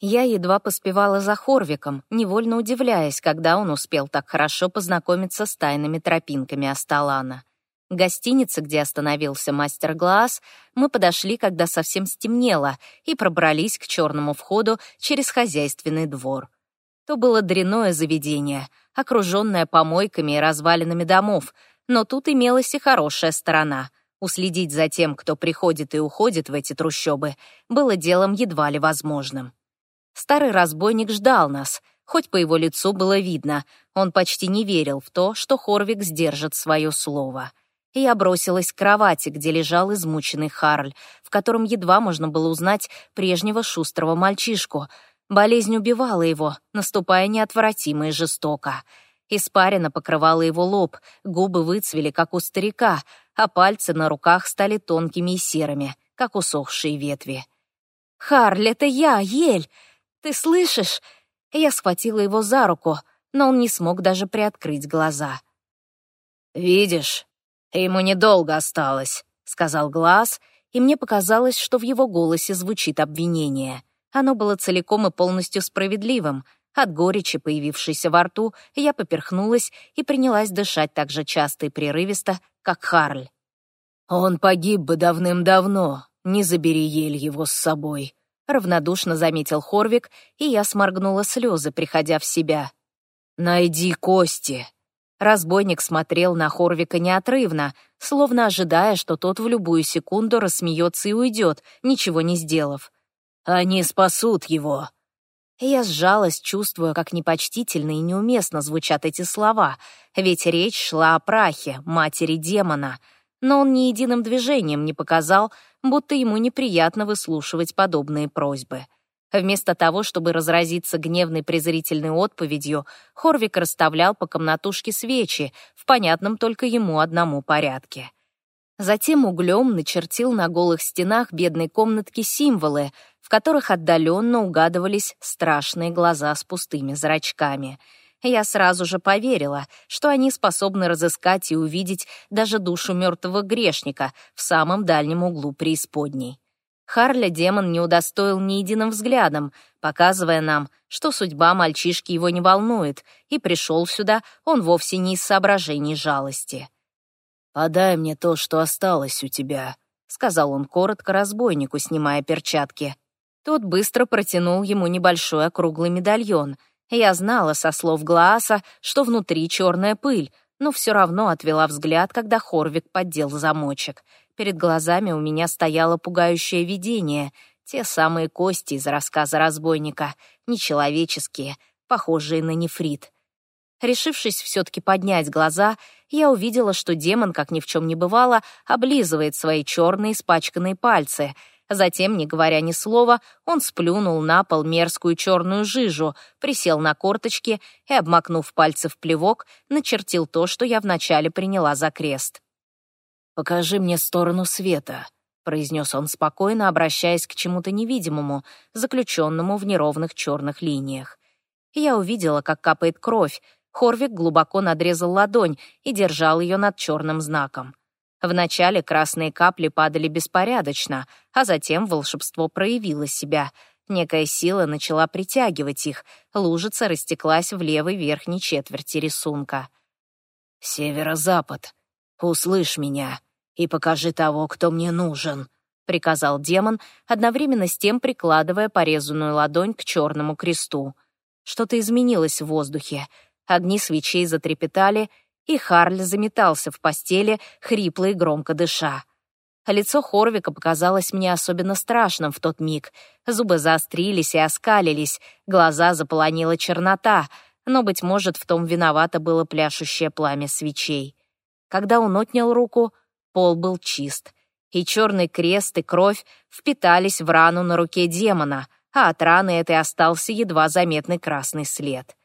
Я едва поспевала за Хорвиком, невольно удивляясь, когда он успел так хорошо познакомиться с тайными тропинками Асталана. К гостинице, где остановился мастер Глаз, мы подошли, когда совсем стемнело, и пробрались к черному входу через хозяйственный двор. То было дряное заведение, окруженное помойками и развалинами домов, но тут имелась и хорошая сторона. Уследить за тем, кто приходит и уходит в эти трущобы, было делом едва ли возможным. Старый разбойник ждал нас, хоть по его лицу было видно, он почти не верил в то, что Хорвик сдержит свое слово. Я бросилась к кровати, где лежал измученный Харль, в котором едва можно было узнать прежнего шустрого мальчишку. Болезнь убивала его, наступая неотвратимо и жестоко. Испарина покрывала его лоб, губы выцвели, как у старика, а пальцы на руках стали тонкими и серыми, как усохшие ветви. «Харль, это я, Ель! Ты слышишь?» Я схватила его за руку, но он не смог даже приоткрыть глаза. «Видишь, ему недолго осталось», — сказал Глаз, и мне показалось, что в его голосе звучит обвинение. Оно было целиком и полностью справедливым. От горечи, появившейся во рту, я поперхнулась и принялась дышать так же часто и прерывисто, как Харль. «Он погиб бы давным-давно, не забери ель его с собой», равнодушно заметил Хорвик, и я сморгнула слезы, приходя в себя. «Найди кости!» Разбойник смотрел на Хорвика неотрывно, словно ожидая, что тот в любую секунду рассмеется и уйдет, ничего не сделав. «Они спасут его!» Я сжалась, чувствуя, как непочтительно и неуместно звучат эти слова, ведь речь шла о прахе, матери демона — но он ни единым движением не показал, будто ему неприятно выслушивать подобные просьбы. Вместо того, чтобы разразиться гневной презрительной отповедью, Хорвик расставлял по комнатушке свечи в понятном только ему одному порядке. Затем углем начертил на голых стенах бедной комнатки символы, в которых отдаленно угадывались страшные глаза с пустыми зрачками — я сразу же поверила, что они способны разыскать и увидеть даже душу мертвого грешника в самом дальнем углу преисподней. Харля демон не удостоил ни единым взглядом, показывая нам, что судьба мальчишки его не волнует, и пришел сюда он вовсе не из соображений жалости. «Подай мне то, что осталось у тебя», — сказал он коротко разбойнику, снимая перчатки. Тот быстро протянул ему небольшой округлый медальон — я знала со слов Глааса, что внутри черная пыль, но все равно отвела взгляд, когда Хорвик поддел замочек. Перед глазами у меня стояло пугающее видение. Те самые кости из рассказа разбойника, нечеловеческие, похожие на нефрит. Решившись все-таки поднять глаза, я увидела, что демон, как ни в чем не бывало, облизывает свои черные испачканные пальцы — Затем, не говоря ни слова, он сплюнул на пол мерзкую черную жижу, присел на корточки и, обмакнув пальцы в плевок, начертил то, что я вначале приняла за крест. «Покажи мне сторону света», — произнес он спокойно, обращаясь к чему-то невидимому, заключенному в неровных черных линиях. Я увидела, как капает кровь. Хорвик глубоко надрезал ладонь и держал ее над черным знаком. Вначале красные капли падали беспорядочно, а затем волшебство проявило себя. Некая сила начала притягивать их, лужица растеклась в левой верхней четверти рисунка. «Северо-запад, услышь меня и покажи того, кто мне нужен», — приказал демон, одновременно с тем прикладывая порезанную ладонь к черному кресту. Что-то изменилось в воздухе. Огни свечей затрепетали — и Харль заметался в постели, хрипло и громко дыша. Лицо Хорвика показалось мне особенно страшным в тот миг. Зубы заострились и оскалились, глаза заполонила чернота, но, быть может, в том виновато было пляшущее пламя свечей. Когда он отнял руку, пол был чист, и черный крест и кровь впитались в рану на руке демона, а от раны этой остался едва заметный красный след.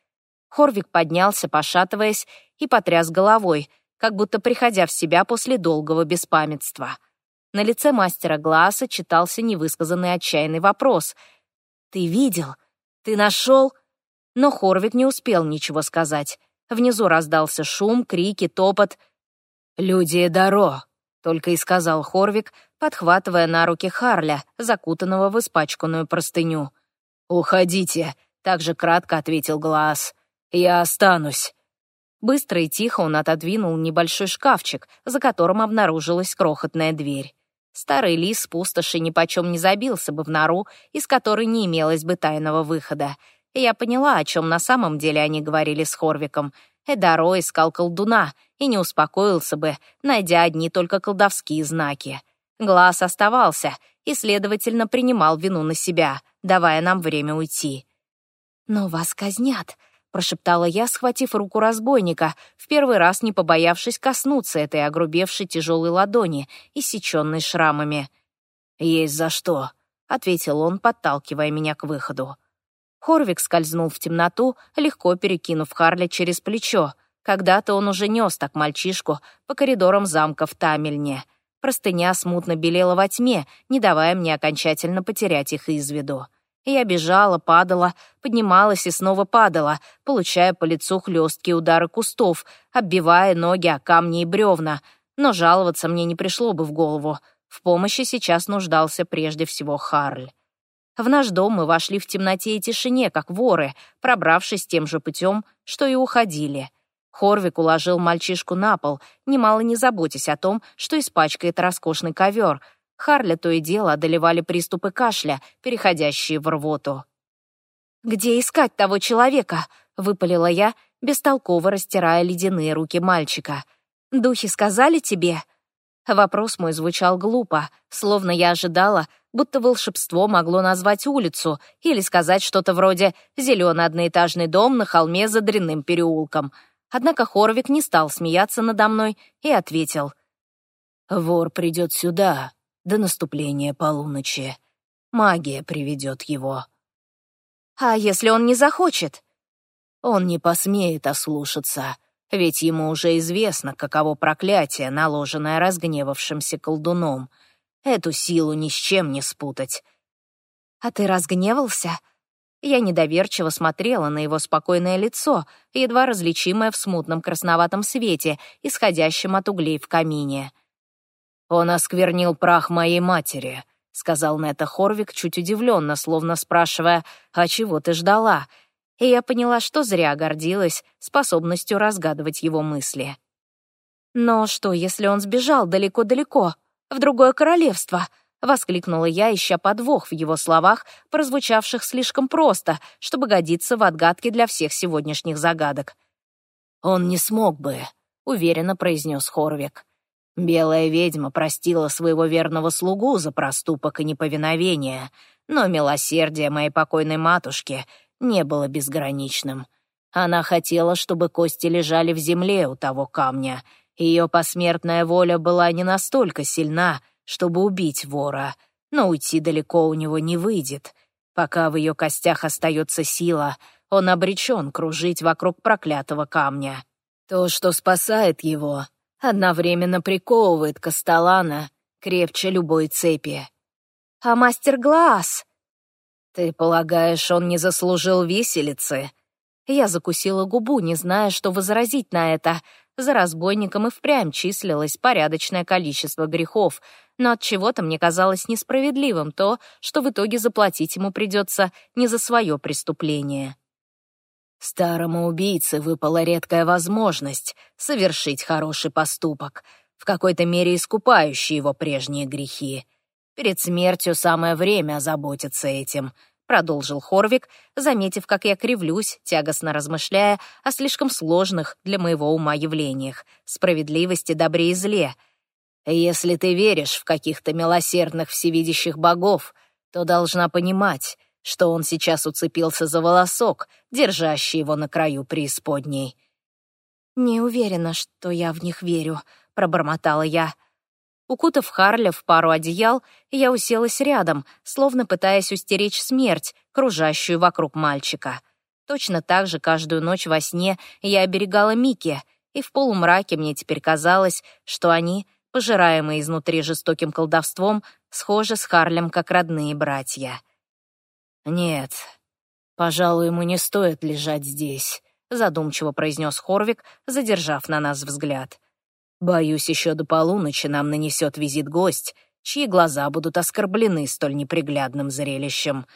Хорвик поднялся, пошатываясь, и потряс головой, как будто приходя в себя после долгого беспамятства. На лице мастера Гласа читался невысказанный отчаянный вопрос. «Ты видел? Ты нашел?» Но Хорвик не успел ничего сказать. Внизу раздался шум, крики, топот. «Люди Даро», — только и сказал Хорвик, подхватывая на руки Харля, закутанного в испачканную простыню. «Уходите», — также кратко ответил Глаз. «Я останусь». Быстро и тихо он отодвинул небольшой шкафчик, за которым обнаружилась крохотная дверь. Старый лис пустоши нипочем не забился бы в нору, из которой не имелось бы тайного выхода. Я поняла, о чем на самом деле они говорили с Хорвиком. Эдаро искал колдуна и не успокоился бы, найдя одни только колдовские знаки. Глаз оставался и, следовательно, принимал вину на себя, давая нам время уйти. «Но вас казнят», — прошептала я, схватив руку разбойника, в первый раз не побоявшись коснуться этой огрубевшей тяжелой ладони, иссеченной шрамами. «Есть за что», — ответил он, подталкивая меня к выходу. Хорвик скользнул в темноту, легко перекинув Харли через плечо. Когда-то он уже нес так мальчишку по коридорам замка в Тамельне. Простыня смутно белела во тьме, не давая мне окончательно потерять их из виду. Я бежала, падала, поднималась и снова падала, получая по лицу хлесткие удары кустов, оббивая ноги о камни и бревна. Но жаловаться мне не пришло бы в голову. В помощи сейчас нуждался прежде всего Харль. В наш дом мы вошли в темноте и тишине, как воры, пробравшись тем же путем, что и уходили. Хорвик уложил мальчишку на пол, немало не заботясь о том, что испачкает роскошный ковер — Харля то и дело одолевали приступы кашля, переходящие в рвоту. «Где искать того человека?» — выпалила я, бестолково растирая ледяные руки мальчика. «Духи сказали тебе?» Вопрос мой звучал глупо, словно я ожидала, будто волшебство могло назвать улицу или сказать что-то вроде «зеленый одноэтажный дом на холме за дрянным переулком». Однако Хорвик не стал смеяться надо мной и ответил. «Вор придет сюда, до наступления полуночи. Магия приведет его. А если он не захочет? Он не посмеет ослушаться, ведь ему уже известно, каково проклятие, наложенное разгневавшимся колдуном. Эту силу ни с чем не спутать. А ты разгневался? Я недоверчиво смотрела на его спокойное лицо, едва различимое в смутном красноватом свете, исходящем от углей в камине. «Он осквернил прах моей матери», — сказал Нета Хорвик, чуть удивленно, словно спрашивая, «А чего ты ждала?» И я поняла, что зря гордилась способностью разгадывать его мысли. «Но что, если он сбежал далеко-далеко, в другое королевство?» — воскликнула я, ища подвох в его словах, прозвучавших слишком просто, чтобы годиться в отгадке для всех сегодняшних загадок. «Он не смог бы», — уверенно произнес Хорвик. Белая ведьма простила своего верного слугу за проступок и неповиновение, но милосердие моей покойной матушки не было безграничным. Она хотела, чтобы кости лежали в земле у того камня. Ее посмертная воля была не настолько сильна, чтобы убить вора, но уйти далеко у него не выйдет. Пока в ее костях остается сила, он обречен кружить вокруг проклятого камня. То, что спасает его, одновременно приковывает Касталана крепче любой цепи. «А мастер Глаз?» «Ты полагаешь, он не заслужил виселицы?» Я закусила губу, не зная, что возразить на это. За разбойником и впрямь числилось порядочное количество грехов, но от чего-то мне казалось несправедливым то, что в итоге заплатить ему придется не за свое преступление. Старому убийце выпала редкая возможность совершить хороший поступок, в какой-то мере искупающий его прежние грехи. Перед смертью самое время озаботиться этим, продолжил Хорвик, заметив, как я кривлюсь, тягостно размышляя о слишком сложных для моего ума явлениях — справедливости, добре и зле. Если ты веришь в каких-то милосердных всевидящих богов, то должна понимать — что он сейчас уцепился за волосок, держащий его на краю преисподней. «Не уверена, что я в них верю», — пробормотала я. Укутав Харля в пару одеял, я уселась рядом, словно пытаясь устеречь смерть, кружащую вокруг мальчика. Точно так же каждую ночь во сне я оберегала Микки, и в полумраке мне теперь казалось, что они, пожираемые изнутри жестоким колдовством, схожи с Харлем как родные братья. «Нет, пожалуй, ему не стоит лежать здесь», — задумчиво произнес Хорвик, задержав на нас взгляд. «Боюсь, еще до полуночи нам нанесет визит гость, чьи глаза будут оскорблены столь неприглядным зрелищем.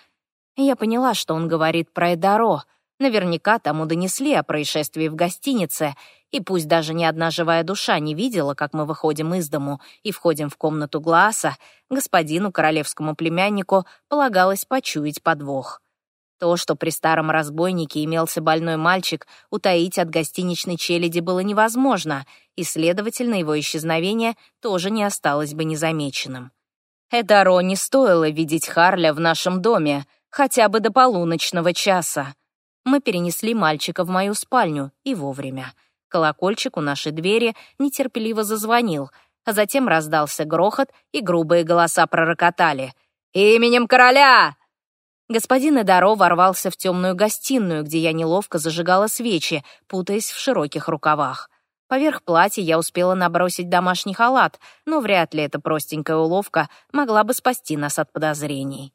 Я поняла, что он говорит про Эдаро. Наверняка тому донесли о происшествии в гостинице, и пусть даже ни одна живая душа не видела, как мы выходим из дому и входим в комнату Глааса, господину королевскому племяннику полагалось почуять подвох. То, что при старом разбойнике имелся больной мальчик, утаить от гостиничной челяди было невозможно, и, следовательно, его исчезновение тоже не осталось бы незамеченным. Эдаро не стоило видеть Харля в нашем доме, хотя бы до полуночного часа. Мы перенесли мальчика в мою спальню, и вовремя. Колокольчик у нашей двери нетерпеливо зазвонил, а затем раздался грохот, и грубые голоса пророкотали. «Именем короля! Господин Эдаро ворвался в темную гостиную, где я неловко зажигала свечи, путаясь в широких рукавах. Поверх платья я успела набросить домашний халат, но вряд ли эта простенькая уловка могла бы спасти нас от подозрений.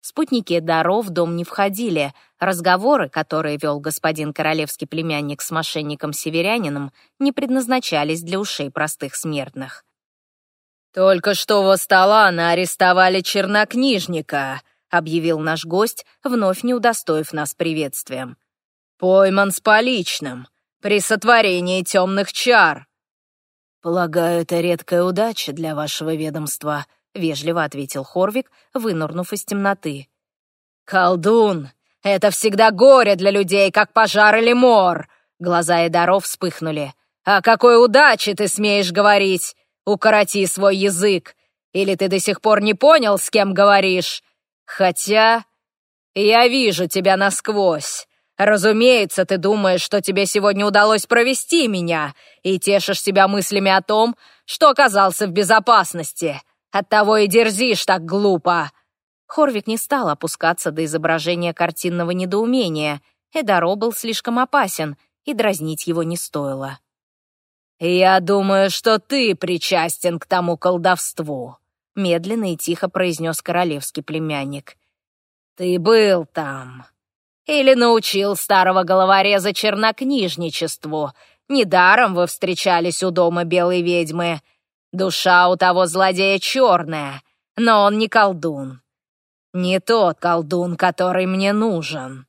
Спутники Эдаро в дом не входили. Разговоры, которые вел господин королевский племянник с мошенником-северянином, не предназначались для ушей простых смертных. «Только что во стола арестовали чернокнижника», объявил наш гость, вновь не удостоив нас приветствием. «Пойман с поличным, при сотворении темных чар». «Полагаю, это редкая удача для вашего ведомства», — вежливо ответил Хорвик, вынурнув из темноты. «Колдун, это всегда горе для людей, как пожар или мор!» Глаза Эдаров вспыхнули. «О какой удаче ты смеешь говорить? Укороти свой язык! Или ты до сих пор не понял, с кем говоришь? Хотя я вижу тебя насквозь. Разумеется, ты думаешь, что тебе сегодня удалось провести меня, и тешишь себя мыслями о том, что оказался в безопасности. Оттого и дерзишь так глупо». Хорвик не стал опускаться до изображения картинного недоумения. Эдаро был слишком опасен, и дразнить его не стоило. «Я думаю, что ты причастен к тому колдовству», — медленно и тихо произнес королевский племянник. «Ты был там. Или научил старого головореза чернокнижничеству. Недаром вы встречались у дома белой ведьмы. Душа у того злодея черная, но он не колдун. Не тот колдун, который мне нужен».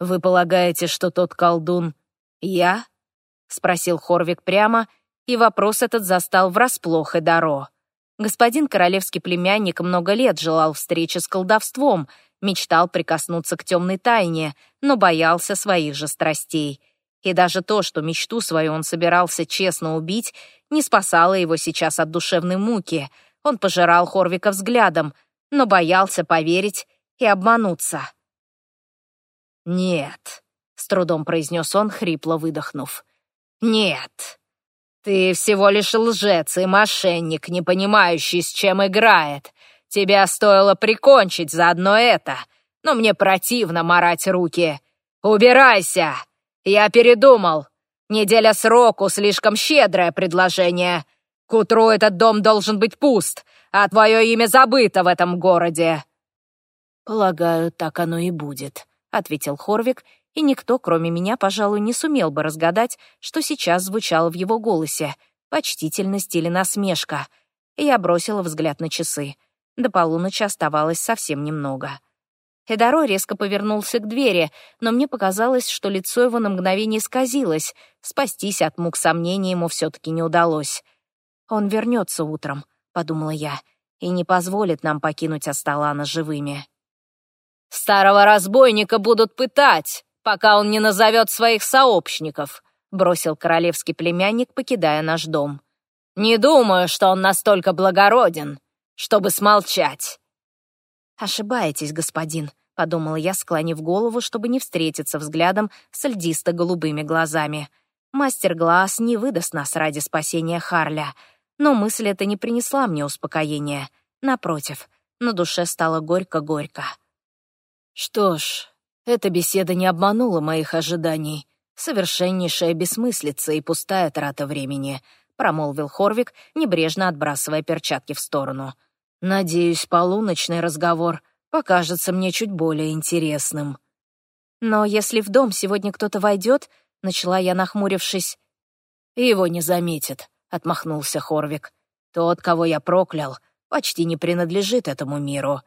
«Вы полагаете, что тот колдун — я?» — спросил Хорвик прямо, и вопрос этот застал врасплох и Даро. Господин королевский племянник много лет желал встречи с колдовством, мечтал прикоснуться к темной тайне, но боялся своих же страстей. И даже то, что мечту свою он собирался честно убить, не спасало его сейчас от душевной муки. Он пожирал Хорвика взглядом, но боялся поверить и обмануться. «Нет», — с трудом произнес он, хрипло выдохнув. «Нет, «Ты всего лишь лжец и мошенник, не понимающий, с чем играет. Тебя стоило прикончить за одно это, но мне противно марать руки. Убирайся! Я передумал. Неделя сроку — слишком щедрое предложение. К утру этот дом должен быть пуст, а твое имя забыто в этом городе». «Полагаю, так оно и будет», — ответил Хорвик и никто, кроме меня, пожалуй, не сумел бы разгадать, что сейчас звучало в его голосе — почтительность или насмешка. Я бросила взгляд на часы. До полуночи оставалось совсем немного. Эдаро резко повернулся к двери, но мне показалось, что лицо его на мгновение сказилось. Спастись от мук сомнений ему все-таки не удалось. «Он вернется утром», — подумала я, «и не позволит нам покинуть Асталана живыми». «Старого разбойника будут пытать», пока он не назовет своих сообщников», — бросил королевский племянник, покидая наш дом. «Не думаю, что он настолько благороден, чтобы смолчать». «Ошибаетесь, господин», — подумала я, склонив голову, чтобы не встретиться взглядом с льдисто-голубыми глазами. «Мастер Глаз не выдаст нас ради спасения Харля». Но мысль эта не принесла мне успокоения. Напротив, на душе стало горько-горько. «Что ж, эта беседа не обманула моих ожиданий. Совершеннейшая бессмыслица и пустая трата времени, промолвил Хорвик, небрежно отбрасывая перчатки в сторону. Надеюсь, полуночный разговор покажется мне чуть более интересным. Но если в дом сегодня кто-то войдет, начала я, нахмурившись. Его не заметит, отмахнулся Хорвик. Тот, кого я проклял, почти не принадлежит этому миру.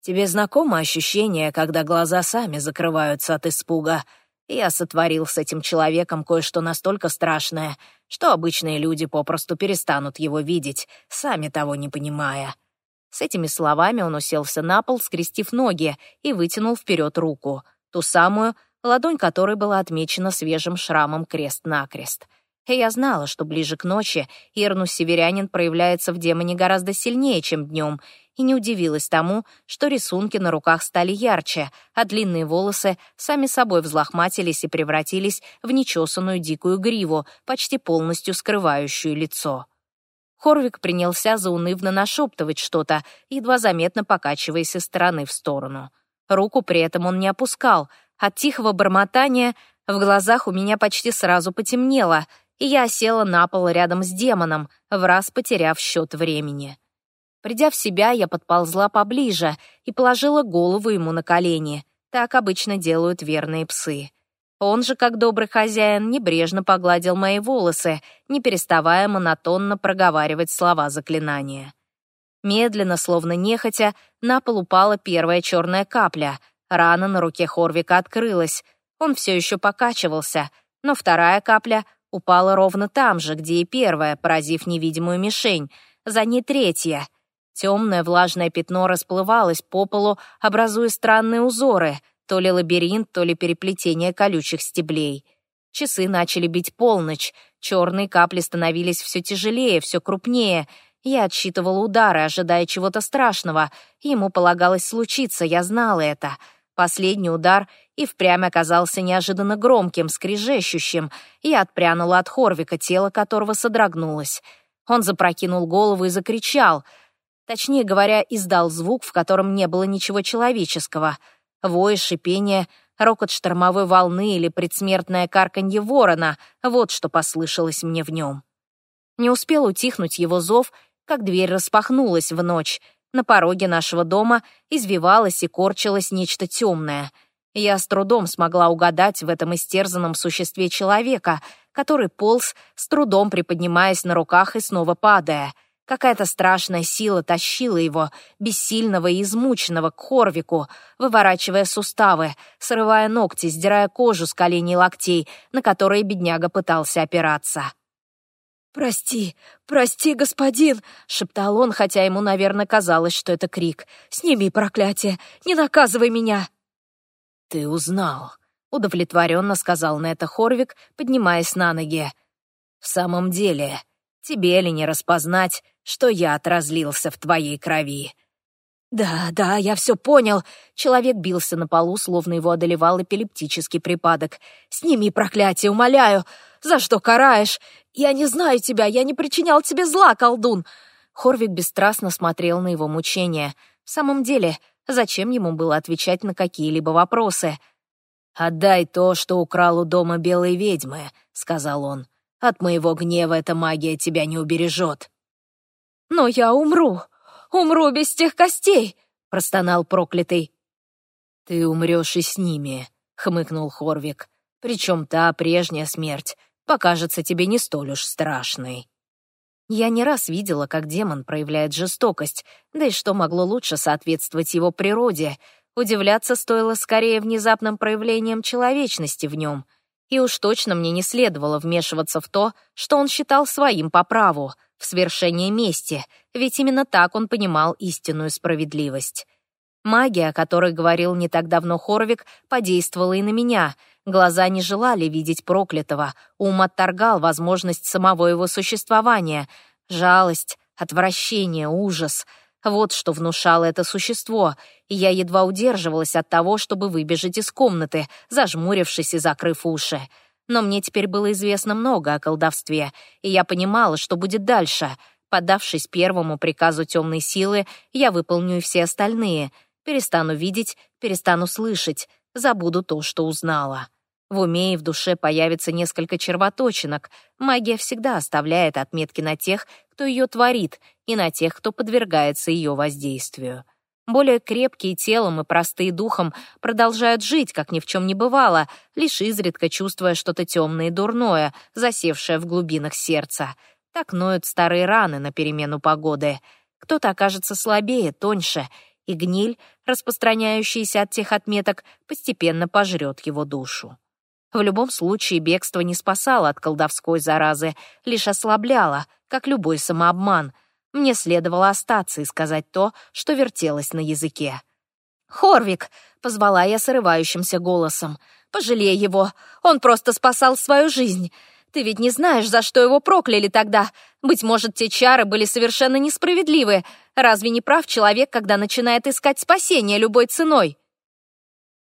Тебе знакомо ощущение, когда глаза сами закрываются от испуга? Я сотворил с этим человеком кое-что настолько страшное, что обычные люди попросту перестанут его видеть, сами того не понимая». С этими словами он уселся на пол, скрестив ноги, и вытянул вперед руку, ту самую, ладонь которой была отмечена свежим шрамом крест-накрест. И я знала, что ближе к ночи Ирнус-северянин проявляется в демоне гораздо сильнее, чем днем, и не удивилась тому, что рисунки на руках стали ярче, а длинные волосы сами собой взлохматились и превратились в нечесанную дикую гриву, почти полностью скрывающую лицо. Хорвик принялся заунывно нашептывать что-то, едва заметно покачиваясь из стороны в сторону. Руку при этом он не опускал. От тихого бормотания в глазах у меня почти сразу потемнело, и я села на пол рядом с демоном, в раз потеряв счет времени. Придя в себя, я подползла поближе и положила голову ему на колени. Так обычно делают верные псы. Он же, как добрый хозяин, небрежно погладил мои волосы, не переставая монотонно проговаривать слова заклинания. Медленно, словно нехотя, на пол упала первая черная капля. Рана на руке Хорвика открылась. Он все еще покачивался, но вторая капля упала ровно там же, где и первая, поразив невидимую мишень. За ней третья. Темное влажное пятно расплывалось по полу, образуя странные узоры — то ли лабиринт, то ли переплетение колючих стеблей. Часы начали бить полночь, черные капли становились все тяжелее, все крупнее. Я отсчитывала удары, ожидая чего-то страшного. Ему полагалось случиться, я знала это. Последний удар и впрямь оказался неожиданно громким, скрежещущим. Я отпрянула от Хорвика, тело которого содрогнулось. Он запрокинул голову и закричал. Точнее говоря, издал звук, в котором не было ничего человеческого — Вой, шипение, рокот штормовой волны или предсмертное карканье ворона — вот что послышалось мне в нем. Не успел утихнуть его зов, как дверь распахнулась в ночь. На пороге нашего дома извивалось и корчилось нечто темное. Я с трудом смогла угадать в этом истерзанном существе человека, который полз, с трудом приподнимаясь на руках и снова падая — Какая-то страшная сила тащила его, бессильного и измученного, к Хорвику, выворачивая суставы, срывая ногти, сдирая кожу с коленей и локтей, на которые бедняга пытался опираться. «Прости, прости, господин!» — шептал он, хотя ему, наверное, казалось, что это крик. «Сними проклятие! Не наказывай меня!» «Ты узнал», — удовлетворенно сказал на это Хорвик, поднимаясь на ноги. «В самом деле, тебе ли не распознать, что яд разлился в твоей крови». «Да, да, я все понял». Человек бился на полу, словно его одолевал эпилептический припадок. «Сними проклятие, умоляю! За что караешь? Я не знаю тебя, я не причинял тебе зла, колдун!» Хорвик бесстрастно смотрел на его мучения. В самом деле, зачем ему было отвечать на какие-либо вопросы? «Отдай то, что украл у дома белой ведьмы», — сказал он. «От моего гнева эта магия тебя не убережет». «Но я умру! Умру без тех костей!» — простонал проклятый. «Ты умрешь и с ними», — хмыкнул Хорвик. «Причем та прежняя смерть покажется тебе не столь уж страшной». Я не раз видела, как демон проявляет жестокость, да и что могло лучше соответствовать его природе. Удивляться стоило скорее внезапным проявлением человечности в нем. И уж точно мне не следовало вмешиваться в то, что он считал своим по праву — в свершение мести, ведь именно так он понимал истинную справедливость. Магия, о которой говорил не так давно Хоровик, подействовала и на меня. Глаза не желали видеть проклятого, ум отторгал возможность самого его существования. Жалость, отвращение, ужас — вот что внушало это существо, и я едва удерживалась от того, чтобы выбежать из комнаты, зажмурившись и закрыв уши но мне теперь было известно много о колдовстве, и я понимала, что будет дальше. Поддавшись первому приказу темной силы, я выполню все остальные. Перестану видеть, перестану слышать, забуду то, что узнала. В уме и в душе появится несколько червоточинок. Магия всегда оставляет отметки на тех, кто ее творит, и на тех, кто подвергается ее воздействию более крепкие телом и простые духом, продолжают жить, как ни в чем не бывало, лишь изредка чувствуя что-то темное и дурное, засевшее в глубинах сердца. Так ноют старые раны на перемену погоды. Кто-то окажется слабее, тоньше, и гниль распространяющееся от тех отметок, постепенно пожрет его душу. В любом случае, бегство не спасало от колдовской заразы, лишь ослабляло, как любой самообман. Мне следовало остаться и сказать то, что вертелось на языке. «Хорвик!» — позвала я срывающимся голосом. «Пожалей его! Он просто спасал свою жизнь! Ты ведь не знаешь, за что его прокляли тогда. Быть может, те чары были совершенно несправедливы. Разве не прав человек, когда начинает искать спасение любой ценой?»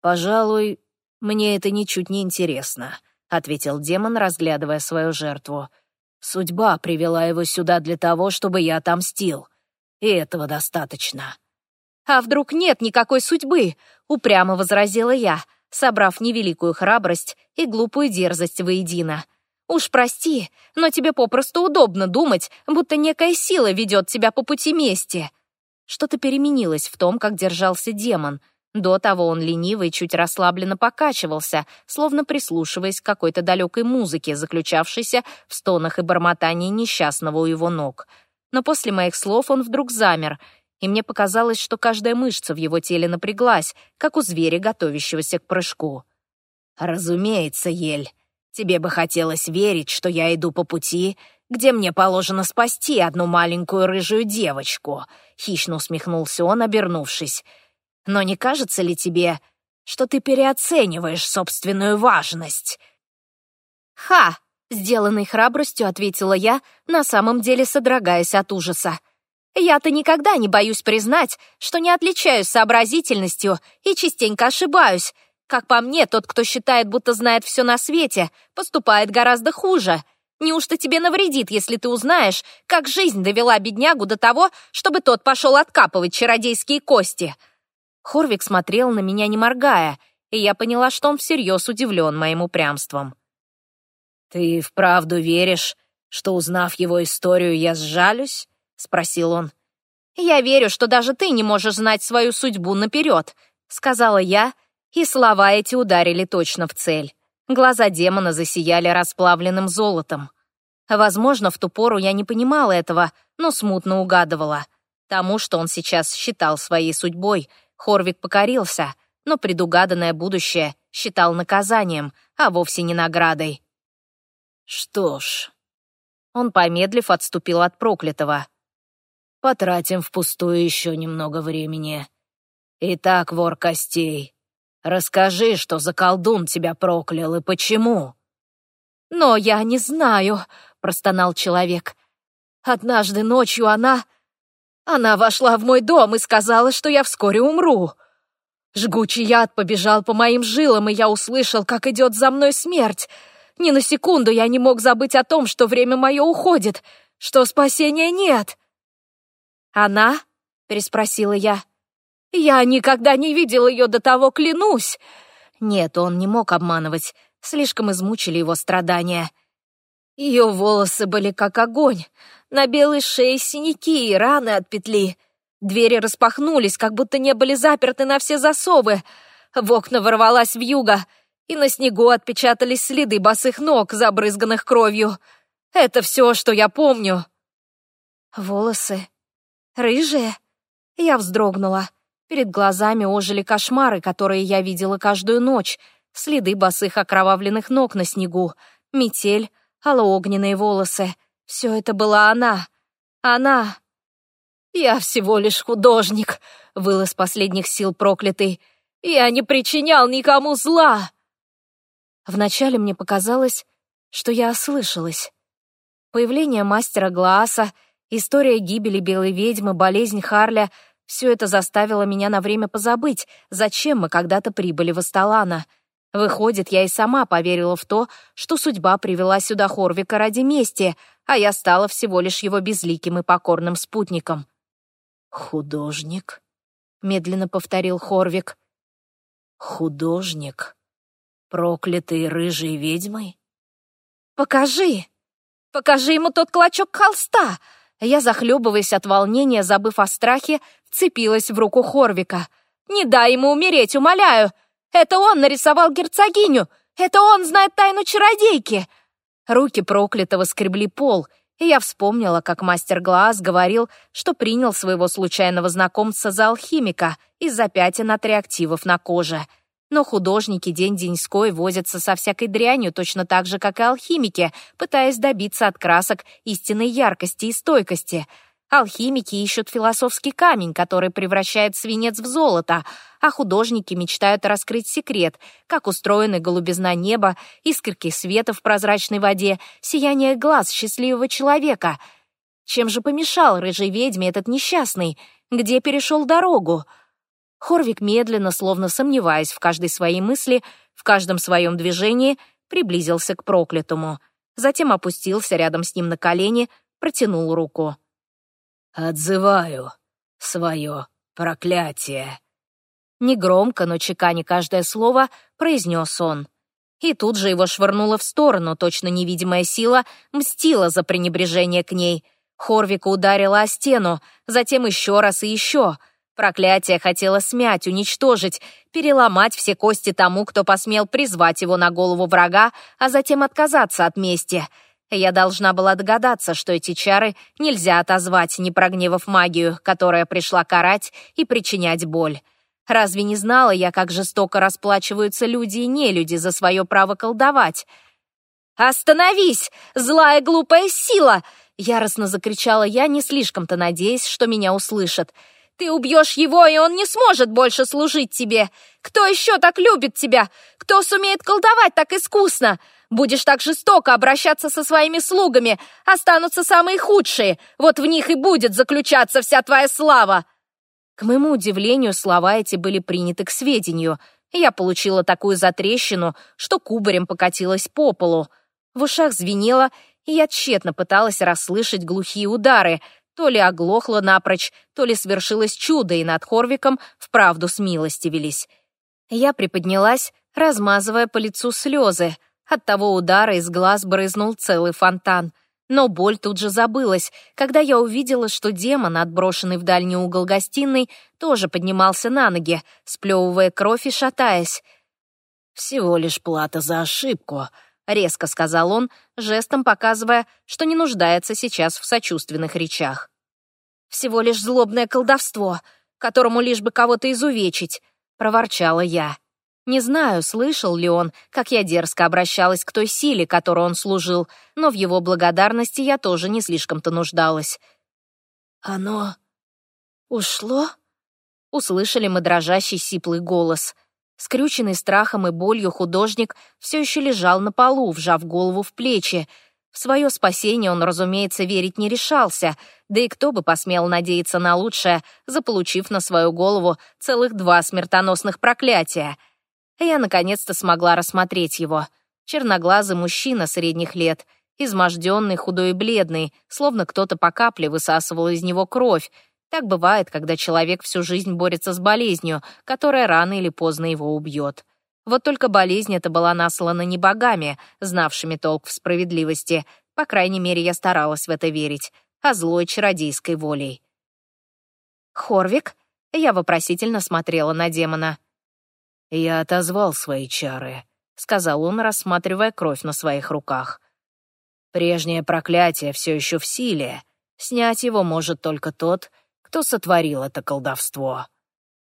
«Пожалуй, мне это ничуть не интересно», — ответил демон, разглядывая свою жертву. «Судьба привела его сюда для того, чтобы я отомстил. И этого достаточно». «А вдруг нет никакой судьбы?» — упрямо возразила я, собрав невеликую храбрость и глупую дерзость воедино. Уж прости, но тебе попросту удобно думать, будто некая сила ведет тебя по пути мести. Что-то переменилось в том, как держался демон. До того он лениво и чуть расслабленно покачивался, словно прислушиваясь к какой-то далекой музыке, заключавшейся в стонах и бормотании несчастного у его ног. Но после моих слов он вдруг замер, и мне показалось, что каждая мышца в его теле напряглась, как у зверя, готовящегося к прыжку. «Разумеется, Ель», Тебе бы хотелось верить, что я иду по пути, где мне положено спасти одну маленькую рыжую девочку», — хищно усмехнулся он, обернувшись. «Но не кажется ли тебе, что ты переоцениваешь собственную важность?» «Ха!» — сделанной храбростью ответила я, на самом деле содрогаясь от ужаса. «Я-то никогда не боюсь признать, что не отличаюсь сообразительностью и частенько ошибаюсь, как по мне, тот, кто считает, будто знает все на свете, поступает гораздо хуже. Неужто тебе навредит, если ты узнаешь, как жизнь довела беднягу до того, чтобы тот пошел откапывать чародейские кости?» Хорвик смотрел на меня, не моргая, и я поняла, что он всерьез удивлен моим упрямством. «Ты вправду веришь, что, узнав его историю, я сжалюсь?» — спросил он. «Я верю, что даже ты не можешь знать свою судьбу наперед», — сказала я, — и слова эти ударили точно в цель. Глаза демона засияли расплавленным золотом. Возможно, в ту пору я не понимала этого, но смутно угадывала. Тому, что он сейчас считал своей судьбой, Хорвик покорился, но предугаданное будущее считал наказанием, а вовсе не наградой. «Что ж...» Он, помедлив, отступил от проклятого. «Потратим впустую еще немного времени. Итак, вор костей, Расскажи, что за колдун тебя проклял и почему?» «Но я не знаю», — простонал человек. «Однажды ночью она... Она вошла в мой дом и сказала, что я вскоре умру. Жгучий яд побежал по моим жилам, и я услышал, как идет за мной смерть. Ни на секунду я не мог забыть о том, что время мое уходит, что спасения нет». «Она?» — переспросила я. Я никогда не видел ее до того, клянусь!» Нет, он не мог обманывать. Слишком измучили его страдания. Ее волосы были как огонь. На белой шее синяки и раны от петли. Двери распахнулись, как будто не были заперты на все засовы. В окна ворвалась вьюга, и на снегу отпечатались следы босых ног, забрызганных кровью. Это все, что я помню. Волосы рыжие? Я вздрогнула. Перед глазами ожили кошмары, которые я видела каждую ночь. Следы босых окровавленных ног на снегу, метель, алоогненные волосы. Все это была она. Она. «Я всего лишь художник», — выл из последних сил проклятый. «Я не причинял никому зла». Вначале мне показалось, что я ослышалась. Появление мастера Глааса, история гибели белой ведьмы, болезнь Харля — все это заставило меня на время позабыть, зачем мы когда-то прибыли в Асталана. Выходит, я и сама поверила в то, что судьба привела сюда Хорвика ради мести, а я стала всего лишь его безликим и покорным спутником. «Художник?» — медленно повторил Хорвик. «Художник? Проклятый рыжей ведьмой?» «Покажи! Покажи ему тот клочок холста!» Я, захлебываясь от волнения, забыв о страхе, вцепилась в руку Хорвика. «Не дай ему умереть, умоляю! Это он нарисовал герцогиню! Это он знает тайну чародейки!» Руки проклятого скребли пол, И я вспомнила, как мастер Глаз говорил, что принял своего случайного знакомца за алхимика из-за пятен от реактивов на коже. Но художники день-деньской возятся со всякой дрянью точно так же, как и алхимики, пытаясь добиться от красок истинной яркости и стойкости — Алхимики ищут философский камень, который превращает свинец в золото, а художники мечтают раскрыть секрет, как устроены голубизна неба, искорки света в прозрачной воде, сияние глаз счастливого человека. Чем же помешал рыжей ведьме этот несчастный? Где перешел дорогу? Хорвик медленно, словно сомневаясь в каждой своей мысли, в каждом своем движении, приблизился к проклятому. Затем опустился рядом с ним на колени, протянул руку. «Отзываю свое проклятие!» Негромко, но чеканя каждое слово, произнес он. И тут же его швырнуло в сторону, точно невидимая сила мстила за пренебрежение к ней. Хорвика ударила о стену, затем еще раз и еще. Проклятие хотело смять, уничтожить, переломать все кости тому, кто посмел призвать его на голову врага, а затем отказаться от мести — я должна была догадаться, что эти чары нельзя отозвать, не прогневав магию, которая пришла карать и причинять боль. Разве не знала я, как жестоко расплачиваются люди и нелюди за свое право колдовать? «Остановись, злая глупая сила!» Яростно закричала я, не слишком-то надеясь, что меня услышат. «Ты убьешь его, и он не сможет больше служить тебе! Кто еще так любит тебя? Кто сумеет колдовать так искусно? Будешь так жестоко обращаться со своими слугами, останутся самые худшие. Вот в них и будет заключаться вся твоя слава!» К моему удивлению, слова эти были приняты к сведению. Я получила такую затрещину, что кубарем покатилась по полу. В ушах звенело, и я тщетно пыталась расслышать глухие удары. То ли оглохло напрочь, то ли свершилось чудо, и над Хорвиком вправду смилостивились. Я приподнялась, размазывая по лицу слезы — от того удара из глаз брызнул целый фонтан. Но боль тут же забылась, когда я увидела, что демон, отброшенный в дальний угол гостиной, тоже поднимался на ноги, сплевывая кровь и шатаясь. «Всего лишь плата за ошибку», — резко сказал он, жестом показывая, что не нуждается сейчас в сочувственных речах. «Всего лишь злобное колдовство, которому лишь бы кого-то изувечить», — проворчала я. Не знаю, слышал ли он, как я дерзко обращалась к той силе, которой он служил, но в его благодарности я тоже не слишком-то нуждалась. «Оно ушло?» Услышали мы дрожащий сиплый голос. Скрюченный страхом и болью художник все еще лежал на полу, вжав голову в плечи. В свое спасение он, разумеется, верить не решался, да и кто бы посмел надеяться на лучшее, заполучив на свою голову целых два смертоносных проклятия — я наконец-то смогла рассмотреть его. Черноглазый мужчина средних лет, изможденный, худой и бледный, словно кто-то по капле высасывал из него кровь. Так бывает, когда человек всю жизнь борется с болезнью, которая рано или поздно его убьет. Вот только болезнь эта была наслана не богами, знавшими толк в справедливости, по крайней мере, я старалась в это верить, а злой чародейской волей. «Хорвик?» — я вопросительно смотрела на демона. «Я отозвал свои чары», — сказал он, рассматривая кровь на своих руках. «Прежнее проклятие все еще в силе. Снять его может только тот, кто сотворил это колдовство».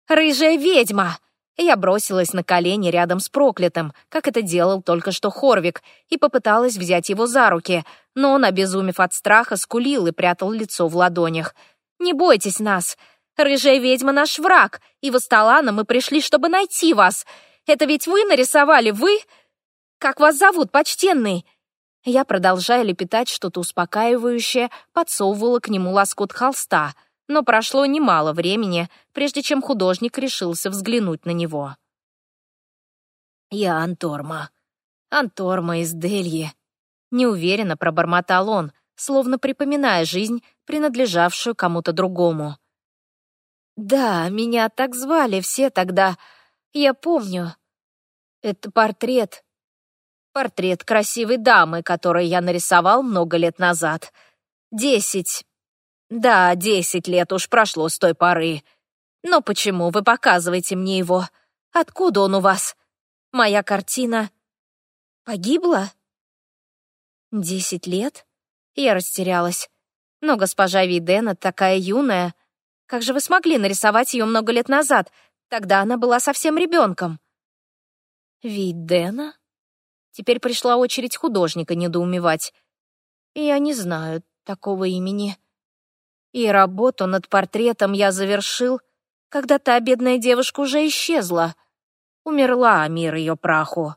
«Рыжая ведьма!» Я бросилась на колени рядом с проклятым, как это делал только что Хорвик, и попыталась взять его за руки, но он, обезумев от страха, скулил и прятал лицо в ладонях. «Не бойтесь нас! Рыжая ведьма наш враг, и в Асталана мы пришли, чтобы найти вас. Это ведь вы нарисовали, вы? Как вас зовут, почтенный?» Я, продолжая лепетать что-то успокаивающее, подсовывала к нему лоскут холста, но прошло немало времени, прежде чем художник решился взглянуть на него. «Я Анторма. Анторма из Дельи», — неуверенно пробормотал он, словно припоминая жизнь, принадлежавшую кому-то другому. Да, меня так звали все тогда. Я помню. Это портрет. Портрет красивой дамы, который я нарисовал много лет назад. Десять. Да, десять лет уж прошло с той поры. Но почему вы показываете мне его? Откуда он у вас? Моя картина погибла? Десять лет? Я растерялась. Но госпожа Видена такая юная. Как же вы смогли нарисовать ее много лет назад? Тогда она была совсем ребенком. Видена? Теперь пришла очередь художника недоумевать. Я не знаю такого имени. И работу над портретом я завершил, когда та бедная девушка уже исчезла. Умерла мир ее праху.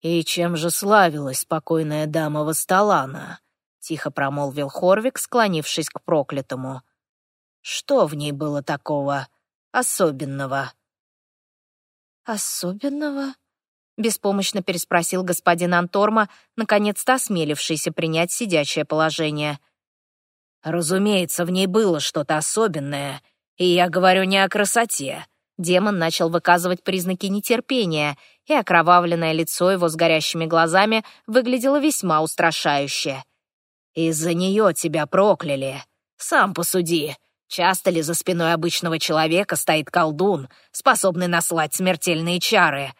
«И чем же славилась покойная дама Васталана?» — тихо промолвил Хорвик, склонившись к проклятому. «Что в ней было такого особенного?» «Особенного?» — беспомощно переспросил господин Анторма, наконец-то осмелившийся принять сидячее положение. «Разумеется, в ней было что-то особенное, и я говорю не о красоте». Демон начал выказывать признаки нетерпения, и окровавленное лицо его с горящими глазами выглядело весьма устрашающе. «Из-за нее тебя прокляли. Сам посуди, часто ли за спиной обычного человека стоит колдун, способный наслать смертельные чары?»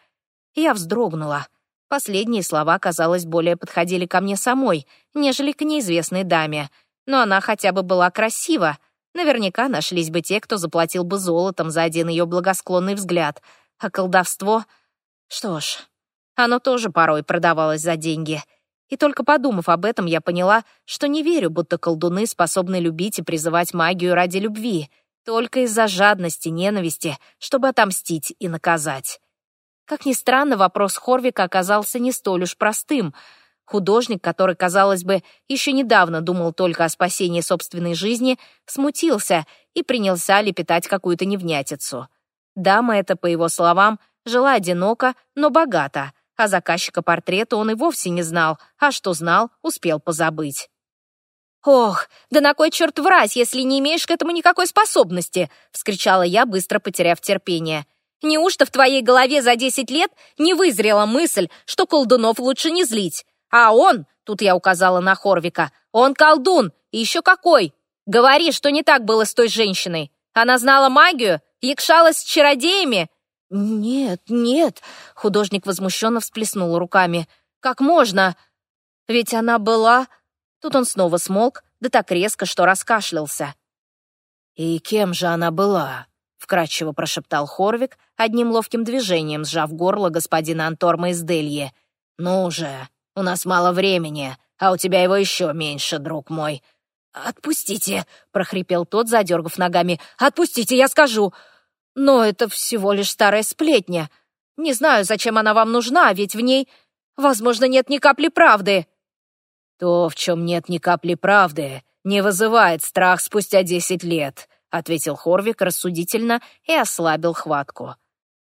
Я вздрогнула. Последние слова, казалось, более подходили ко мне самой, нежели к неизвестной даме. Но она хотя бы была красива. Наверняка нашлись бы те, кто заплатил бы золотом за один ее благосклонный взгляд. А колдовство... Что ж, оно тоже порой продавалось за деньги. И только подумав об этом, я поняла, что не верю, будто колдуны способны любить и призывать магию ради любви, только из-за жадности, ненависти, чтобы отомстить и наказать. Как ни странно, вопрос Хорвика оказался не столь уж простым. Художник, который, казалось бы, еще недавно думал только о спасении собственной жизни, смутился и принялся лепетать какую-то невнятицу. Дама эта, по его словам, жила одиноко, но богато, а заказчика портрета он и вовсе не знал, а что знал, успел позабыть. «Ох, да на кой черт врать, если не имеешь к этому никакой способности!» — вскричала я, быстро потеряв терпение. Неужто в твоей голове за десять лет не вызрела мысль, что колдунов лучше не злить? А он, тут я указала на Хорвика, он колдун, и еще какой! Говори, что не так было с той женщиной. Она знала магию, якшалась с чародеями. Нет, нет, художник возмущенно всплеснул руками. Как можно? Ведь она была... Тут он снова смолк, да так резко, что раскашлялся. «И кем же она была?» вкрадчиво прошептал Хорвик, одним ловким движением сжав горло господина Анторма из Делье. «Ну же, у нас мало времени, а у тебя его еще меньше, друг мой». «Отпустите!» — прохрипел тот, задергав ногами. «Отпустите, я скажу!» «Но это всего лишь старая сплетня. Не знаю, зачем она вам нужна, ведь в ней, возможно, нет ни капли правды». «То, в чем нет ни капли правды, не вызывает страх спустя десять лет», ответил Хорвик рассудительно и ослабил хватку.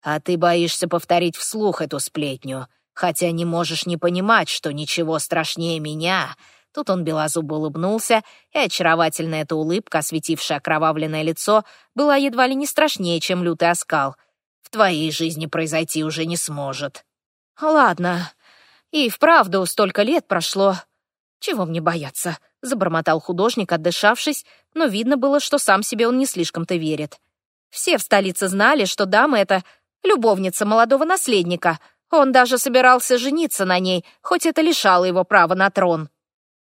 «А ты боишься повторить вслух эту сплетню, хотя не можешь не понимать, что ничего страшнее меня...» Тут он белозубо улыбнулся, и очаровательная эта улыбка, осветившая окровавленное лицо, была едва ли не страшнее, чем лютый оскал. «В твоей жизни произойти уже не сможет». «Ладно. И вправду столько лет прошло. Чего мне бояться?» — забормотал художник, отдышавшись, но видно было, что сам себе он не слишком-то верит. Все в столице знали, что дама — это любовница молодого наследника. Он даже собирался жениться на ней, хоть это лишало его права на трон.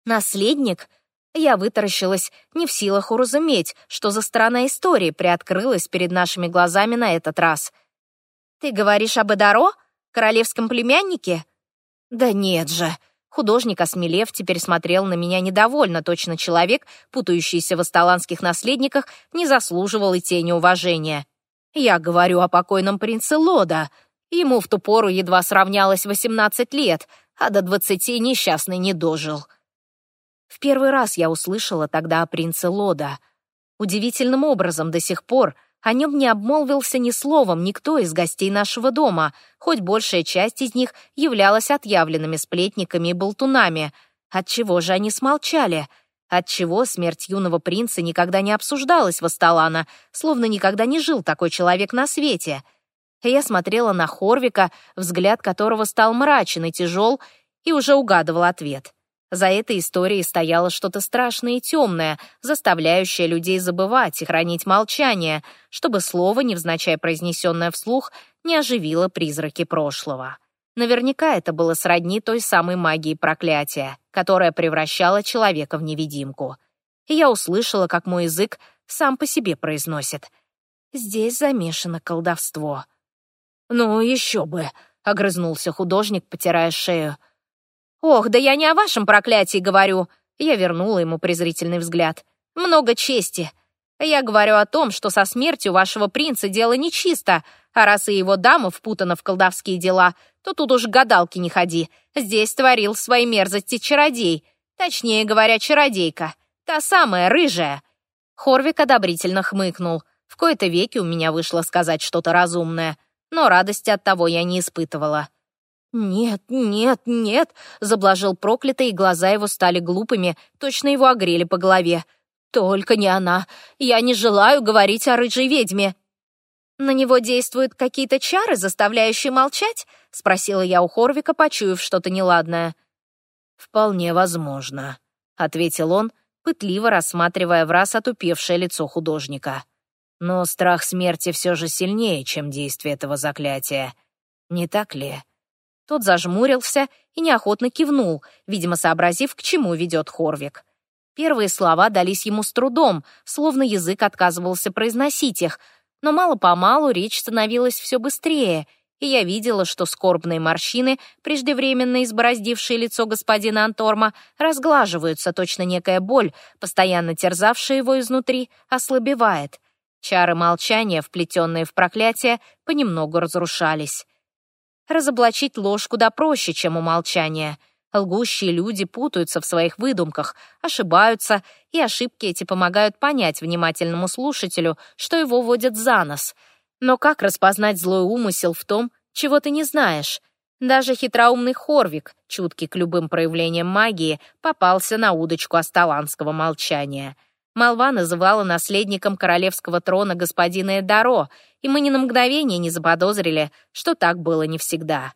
«Наследник?» Я вытаращилась, не в силах уразуметь, что за сторона истории приоткрылась перед нашими глазами на этот раз. «Ты говоришь об Эдаро? Королевском племяннике?» «Да нет же!» Художник, осмелев, теперь смотрел на меня недовольно, точно человек, путающийся в асталанских наследниках, не заслуживал и тени уважения. Я говорю о покойном принце Лода. Ему в ту пору едва сравнялось 18 лет, а до 20 несчастный не дожил. В первый раз я услышала тогда о принце Лода. Удивительным образом до сих пор о нем не обмолвился ни словом никто из гостей нашего дома, хоть большая часть из них являлась отъявленными сплетниками и болтунами. Отчего же они смолчали? Отчего смерть юного принца никогда не обсуждалась в Асталана, словно никогда не жил такой человек на свете? Я смотрела на Хорвика, взгляд которого стал мрачен и тяжел, и уже угадывал ответ. За этой историей стояло что-то страшное и темное, заставляющее людей забывать и хранить молчание, чтобы слово, невзначай произнесенное вслух, не оживило призраки прошлого. Наверняка это было сродни той самой магии проклятия, которая превращала человека в невидимку. И я услышала, как мой язык сам по себе произносит. Здесь замешано колдовство. «Ну, еще бы», — огрызнулся художник, потирая шею. «Ох, да я не о вашем проклятии говорю!» Я вернула ему презрительный взгляд. «Много чести. Я говорю о том, что со смертью вашего принца дело нечисто, а раз и его дама впутана в колдовские дела, то тут уж гадалки не ходи. Здесь творил свои мерзости чародей. Точнее говоря, чародейка. Та самая, рыжая». Хорвик одобрительно хмыкнул. В кои-то веки у меня вышло сказать что-то разумное, но радости от того я не испытывала. «Нет, нет, нет!» — заблажил проклятый, и глаза его стали глупыми, точно его огрели по голове. «Только не она! Я не желаю говорить о рыжей ведьме!» «На него действуют какие-то чары, заставляющие молчать?» — спросила я у Хорвика, почуяв что-то неладное. «Вполне возможно», — ответил он, пытливо рассматривая в раз отупевшее лицо художника. «Но страх смерти все же сильнее, чем действие этого заклятия. Не так ли?» Тот зажмурился и неохотно кивнул, видимо, сообразив, к чему ведет Хорвик. Первые слова дались ему с трудом, словно язык отказывался произносить их, но мало-помалу речь становилась все быстрее, и я видела, что скорбные морщины, преждевременно избороздившие лицо господина Анторма, разглаживаются, точно некая боль, постоянно терзавшая его изнутри, ослабевает. Чары молчания, вплетенные в проклятие, понемногу разрушались. Разоблачить ложь куда проще, чем умолчание. Лгущие люди путаются в своих выдумках, ошибаются, и ошибки эти помогают понять внимательному слушателю, что его водят за нос. Но как распознать злой умысел в том, чего ты не знаешь? Даже хитроумный Хорвик, чуткий к любым проявлениям магии, попался на удочку асталанского молчания — Молва называла наследником королевского трона господина Эдаро, и мы ни на мгновение не заподозрили, что так было не всегда.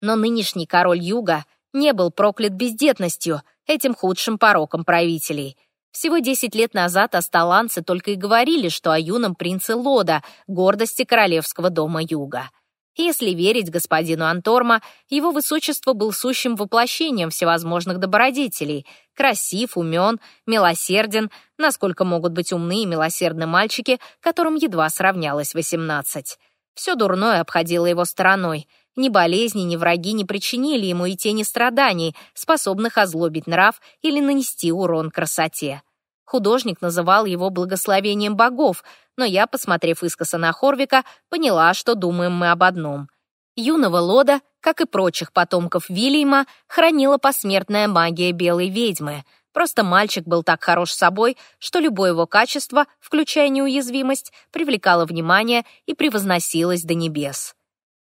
Но нынешний король Юга не был проклят бездетностью, этим худшим пороком правителей. Всего десять лет назад асталанцы только и говорили, что о юном принце Лода, гордости королевского дома Юга. Если верить господину Анторма, его высочество был сущим воплощением всевозможных добродетелей. Красив, умен, милосерден, насколько могут быть умны и милосердны мальчики, которым едва сравнялось восемнадцать. Все дурное обходило его стороной. Ни болезни, ни враги не причинили ему и тени страданий, способных озлобить нрав или нанести урон красоте. Художник называл его благословением богов, но я, посмотрев искоса на Хорвика, поняла, что думаем мы об одном. Юного Лода, как и прочих потомков Вильяма, хранила посмертная магия белой ведьмы. Просто мальчик был так хорош собой, что любое его качество, включая неуязвимость, привлекало внимание и превозносилось до небес.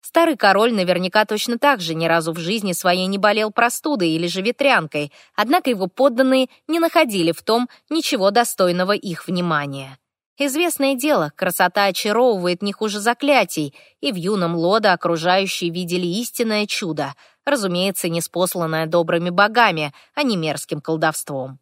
Старый король наверняка точно так же ни разу в жизни своей не болел простудой или же ветрянкой, однако его подданные не находили в том ничего достойного их внимания. Известное дело, красота очаровывает не хуже заклятий, и в юном Лода окружающие видели истинное чудо, разумеется, не спосланное добрыми богами, а не мерзким колдовством.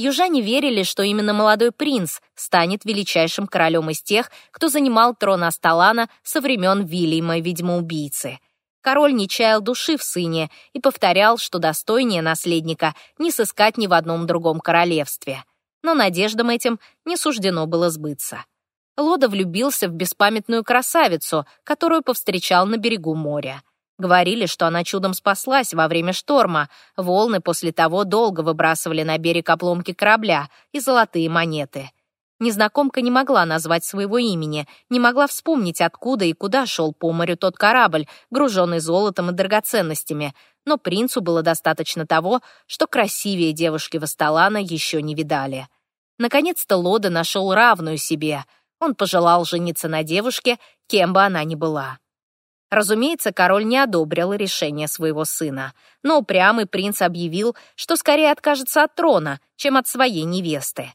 Южане верили, что именно молодой принц станет величайшим королем из тех, кто занимал трон Асталана со времен Вильяма Ведьмоубийцы. Король не чаял души в сыне и повторял, что достойнее наследника не сыскать ни в одном другом королевстве. Но надеждам этим не суждено было сбыться. Лода влюбился в беспамятную красавицу, которую повстречал на берегу моря. Говорили, что она чудом спаслась во время шторма. Волны после того долго выбрасывали на берег обломки корабля и золотые монеты. Незнакомка не могла назвать своего имени, не могла вспомнить, откуда и куда шел по морю тот корабль, груженный золотом и драгоценностями, но принцу было достаточно того, что красивее девушки Васталана еще не видали. Наконец-то Лода нашел равную себе. Он пожелал жениться на девушке, кем бы она ни была. Разумеется, король не одобрил решение своего сына, но упрямый принц объявил, что скорее откажется от трона, чем от своей невесты.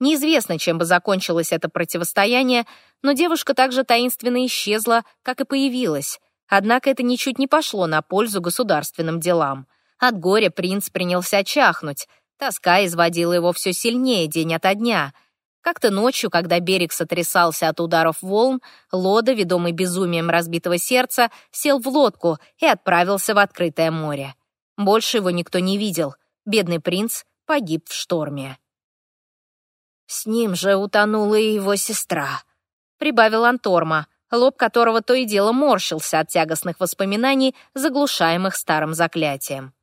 Неизвестно, чем бы закончилось это противостояние, но девушка также таинственно исчезла, как и появилась. Однако это ничуть не пошло на пользу государственным делам. От горя принц принялся чахнуть. Тоска изводила его все сильнее день ото дня. Как-то ночью, когда берег сотрясался от ударов волн, Лода, ведомый безумием разбитого сердца, сел в лодку и отправился в открытое море. Больше его никто не видел. Бедный принц погиб в шторме. «С ним же утонула и его сестра», — прибавил Анторма, лоб которого то и дело морщился от тягостных воспоминаний, заглушаемых старым заклятием.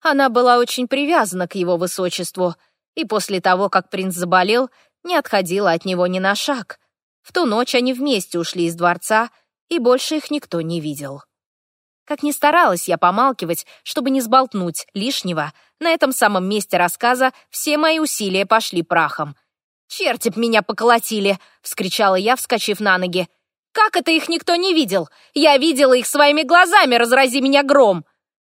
Она была очень привязана к его высочеству, и после того, как принц заболел, не отходила от него ни на шаг. В ту ночь они вместе ушли из дворца, и больше их никто не видел. Как ни старалась я помалкивать, чтобы не сболтнуть лишнего, на этом самом месте рассказа все мои усилия пошли прахом — «Черти б меня поколотили!» — вскричала я, вскочив на ноги. «Как это их никто не видел? Я видела их своими глазами, разрази меня гром!»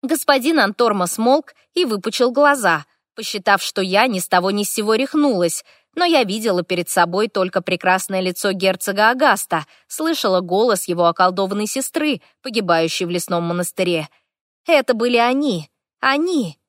Господин Анторма смолк и выпучил глаза, посчитав, что я ни с того ни с сего рехнулась, но я видела перед собой только прекрасное лицо герцога Агаста, слышала голос его околдованной сестры, погибающей в лесном монастыре. Это были они, они.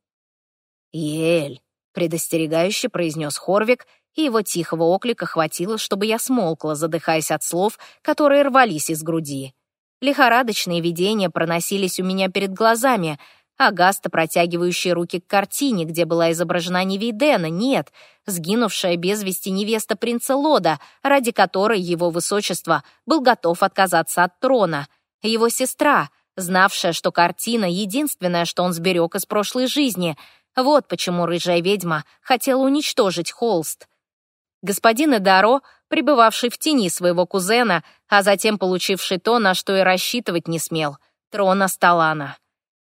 «Ель», — предостерегающе произнес Хорвик и его тихого оклика хватило, чтобы я смолкла, задыхаясь от слов, которые рвались из груди. Лихорадочные видения проносились у меня перед глазами, Агаста, протягивающая руки к картине, где была изображена не Вейдена, нет, сгинувшая без вести невеста принца Лода, ради которой его высочество был готов отказаться от трона, его сестра, знавшая, что картина — единственное, что он сберег из прошлой жизни. Вот почему рыжая ведьма хотела уничтожить холст. Господин Эдаро, пребывавший в тени своего кузена, а затем получивший то, на что и рассчитывать не смел — трон Асталана.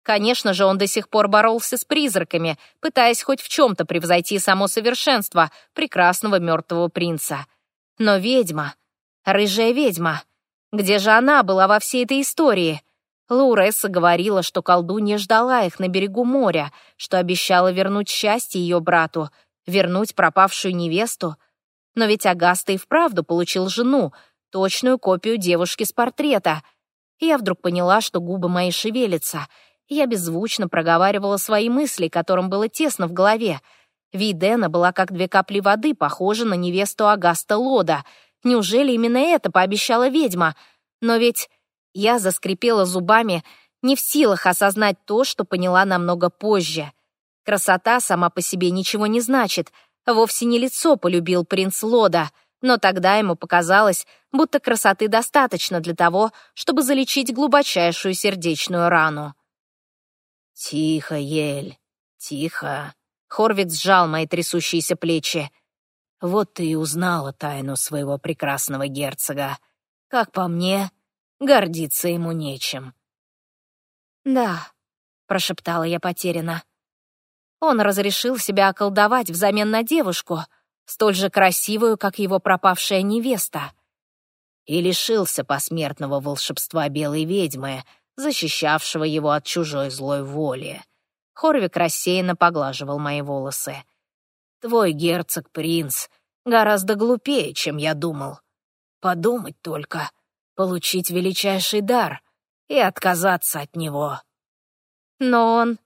Конечно же, он до сих пор боролся с призраками, пытаясь хоть в чем-то превзойти само совершенство прекрасного мертвого принца. Но ведьма, рыжая ведьма, где же она была во всей этой истории? Лауресса говорила, что колдунья ждала их на берегу моря, что обещала вернуть счастье ее брату, вернуть пропавшую невесту — но ведь Агаста и вправду получил жену, точную копию девушки с портрета. И я вдруг поняла, что губы мои шевелятся. Я беззвучно проговаривала свои мысли, которым было тесно в голове. Видена была как две капли воды, похожа на невесту Агаста Лода. Неужели именно это пообещала ведьма? Но ведь я заскрипела зубами, не в силах осознать то, что поняла намного позже. Красота сама по себе ничего не значит — Вовсе не лицо полюбил принц Лода, но тогда ему показалось, будто красоты достаточно для того, чтобы залечить глубочайшую сердечную рану. «Тихо, Ель, тихо!» Хорвик сжал мои трясущиеся плечи. «Вот ты и узнала тайну своего прекрасного герцога. Как по мне, гордиться ему нечем». «Да», — прошептала я потерянно. Он разрешил себя околдовать взамен на девушку, столь же красивую, как его пропавшая невеста. И лишился посмертного волшебства белой ведьмы, защищавшего его от чужой злой воли. Хорвик рассеянно поглаживал мои волосы. «Твой герцог-принц гораздо глупее, чем я думал. Подумать только, получить величайший дар и отказаться от него». «Но он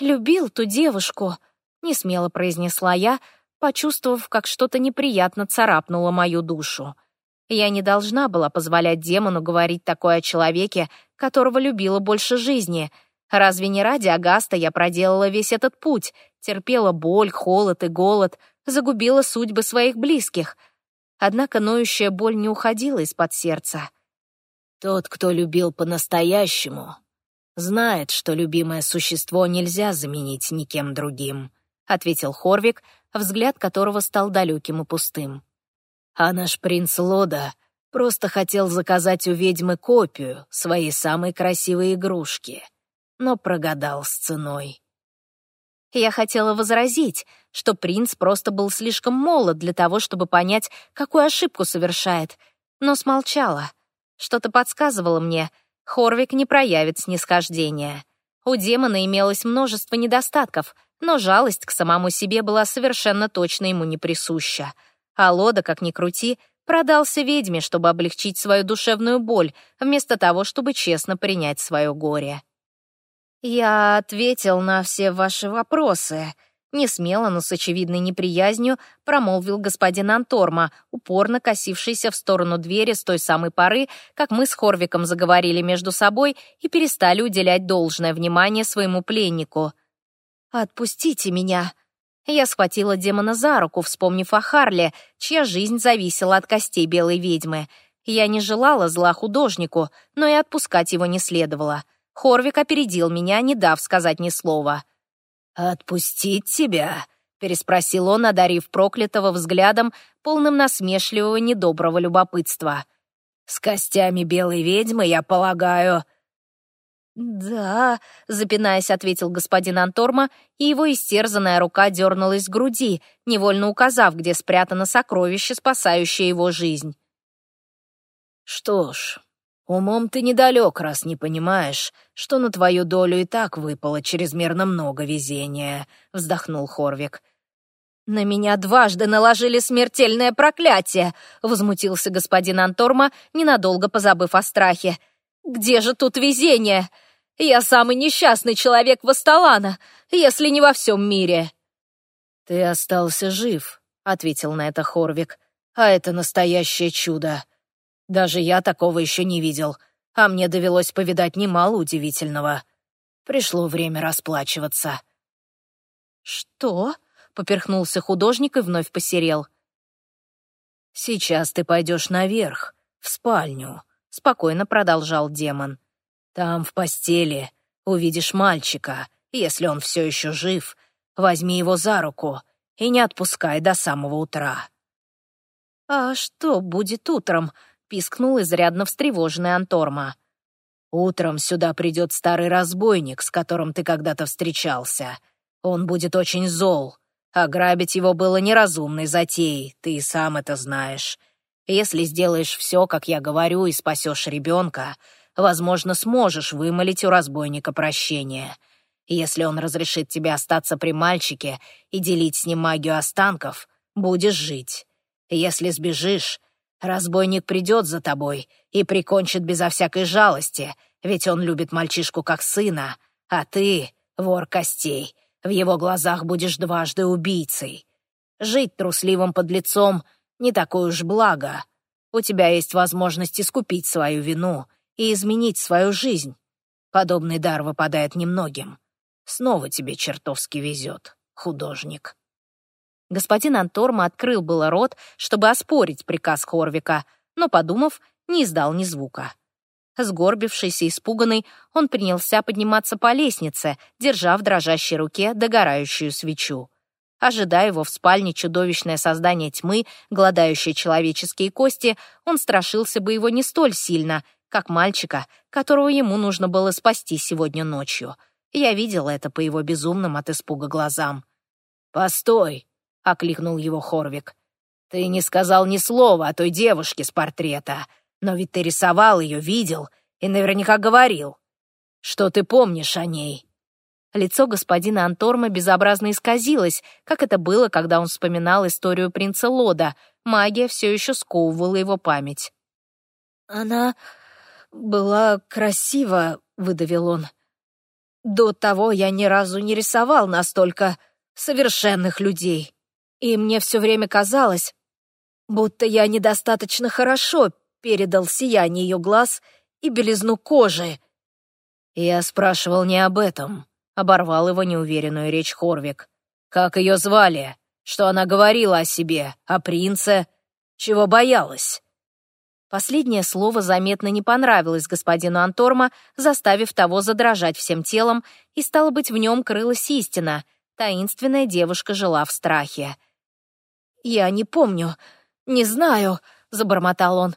любил ту девушку», — несмело произнесла я, почувствовав, как что-то неприятно царапнуло мою душу. Я не должна была позволять демону говорить такое о человеке, которого любила больше жизни. Разве не ради Агаста я проделала весь этот путь, терпела боль, холод и голод, загубила судьбы своих близких? Однако ноющая боль не уходила из-под сердца. «Тот, кто любил по-настоящему, знает, что любимое существо нельзя заменить никем другим», — ответил Хорвик, взгляд которого стал далеким и пустым. «А наш принц Лода просто хотел заказать у ведьмы копию своей самой красивой игрушки, но прогадал с ценой». Я хотела возразить, что принц просто был слишком молод для того, чтобы понять, какую ошибку совершает, но смолчала. Что-то подсказывало мне — Хорвик не проявит снисхождения. У демона имелось множество недостатков, но жалость к самому себе была совершенно точно ему не присуща. А Лода, как ни крути, продался ведьме, чтобы облегчить свою душевную боль, вместо того, чтобы честно принять свое горе. «Я ответил на все ваши вопросы», Не смело, но с очевидной неприязнью промолвил господин Анторма, упорно косившийся в сторону двери с той самой поры, как мы с Хорвиком заговорили между собой и перестали уделять должное внимание своему пленнику. «Отпустите меня!» Я схватила демона за руку, вспомнив о Харле, чья жизнь зависела от костей белой ведьмы. Я не желала зла художнику, но и отпускать его не следовало. Хорвик опередил меня, не дав сказать ни слова. «Отпустить тебя?» — переспросил он, одарив проклятого взглядом, полным насмешливого недоброго любопытства. «С костями белой ведьмы, я полагаю...» «Да», — запинаясь, ответил господин Анторма, и его истерзанная рука дернулась к груди, невольно указав, где спрятано сокровище, спасающее его жизнь. «Что ж, Умом ты недалек, раз не понимаешь, что на твою долю и так выпало чрезмерно много везения», — вздохнул Хорвик. «На меня дважды наложили смертельное проклятие», — возмутился господин Анторма, ненадолго позабыв о страхе. «Где же тут везение? Я самый несчастный человек Васталана, если не во всем мире». «Ты остался жив», — ответил на это Хорвик. «А это настоящее чудо. Даже я такого еще не видел, а мне довелось повидать немало удивительного. Пришло время расплачиваться». «Что?» — поперхнулся художник и вновь посерел. «Сейчас ты пойдешь наверх, в спальню», — спокойно продолжал демон. «Там, в постели, увидишь мальчика. Если он все еще жив, возьми его за руку и не отпускай до самого утра». «А что будет утром?» — пискнул изрядно встревоженный Анторма. «Утром сюда придет старый разбойник, с которым ты когда-то встречался. Он будет очень зол. Ограбить его было неразумной затеей, ты и сам это знаешь. Если сделаешь все, как я говорю, и спасешь ребенка, возможно, сможешь вымолить у разбойника прощение. Если он разрешит тебе остаться при мальчике и делить с ним магию останков, будешь жить. Если сбежишь, Разбойник придет за тобой и прикончит безо всякой жалости, ведь он любит мальчишку как сына, а ты, вор костей, в его глазах будешь дважды убийцей. Жить трусливым подлецом не такое уж благо. У тебя есть возможность искупить свою вину и изменить свою жизнь. Подобный дар выпадает немногим. Снова тебе чертовски везет, художник. Господин Анторма открыл было рот, чтобы оспорить приказ Хорвика, но, подумав, не издал ни звука. Сгорбившийся и испуганный, он принялся подниматься по лестнице, держа в дрожащей руке догорающую свечу. Ожидая его в спальне чудовищное создание тьмы, гладающее человеческие кости, он страшился бы его не столь сильно, как мальчика, которого ему нужно было спасти сегодня ночью. Я видела это по его безумным от испуга глазам. «Постой!» — окликнул его Хорвик. «Ты не сказал ни слова о той девушке с портрета, но ведь ты рисовал ее, видел и наверняка говорил. Что ты помнишь о ней?» Лицо господина Анторма безобразно исказилось, как это было, когда он вспоминал историю принца Лода. Магия все еще сковывала его память. «Она была красива», — выдавил он. «До того я ни разу не рисовал настолько совершенных людей». И мне все время казалось, будто я недостаточно хорошо передал сияние ее глаз и белизну кожи. Я спрашивал не об этом, оборвал его неуверенную речь Хорвик. Как ее звали? Что она говорила о себе, о принце? Чего боялась? Последнее слово заметно не понравилось господину Анторма, заставив того задрожать всем телом, и, стало быть, в нем крылась истина. Таинственная девушка жила в страхе. «Я не помню, не знаю», — забормотал он.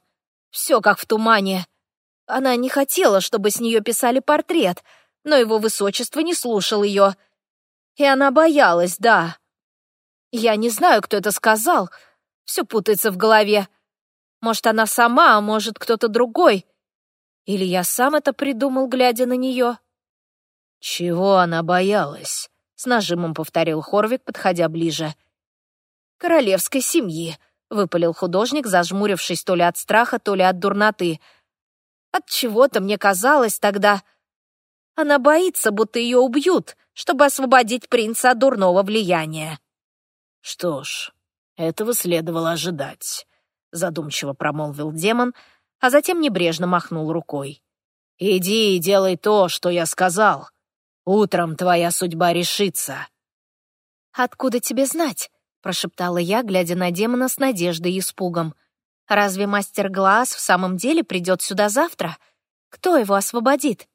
«Все как в тумане. Она не хотела, чтобы с нее писали портрет, но его высочество не слушал ее. И она боялась, да. Я не знаю, кто это сказал. Все путается в голове. Может, она сама, а может, кто-то другой. Или я сам это придумал, глядя на нее?» «Чего она боялась?» — с нажимом повторил Хорвик, подходя ближе. — королевской семьи», — выпалил художник, зажмурившись то ли от страха, то ли от дурноты. От чего то мне казалось тогда... Она боится, будто ее убьют, чтобы освободить принца от дурного влияния». «Что ж, этого следовало ожидать», — задумчиво промолвил демон, а затем небрежно махнул рукой. «Иди и делай то, что я сказал. Утром твоя судьба решится». «Откуда тебе знать?» — прошептала я, глядя на демона с надеждой и испугом. «Разве мастер Глаз в самом деле придет сюда завтра? Кто его освободит?»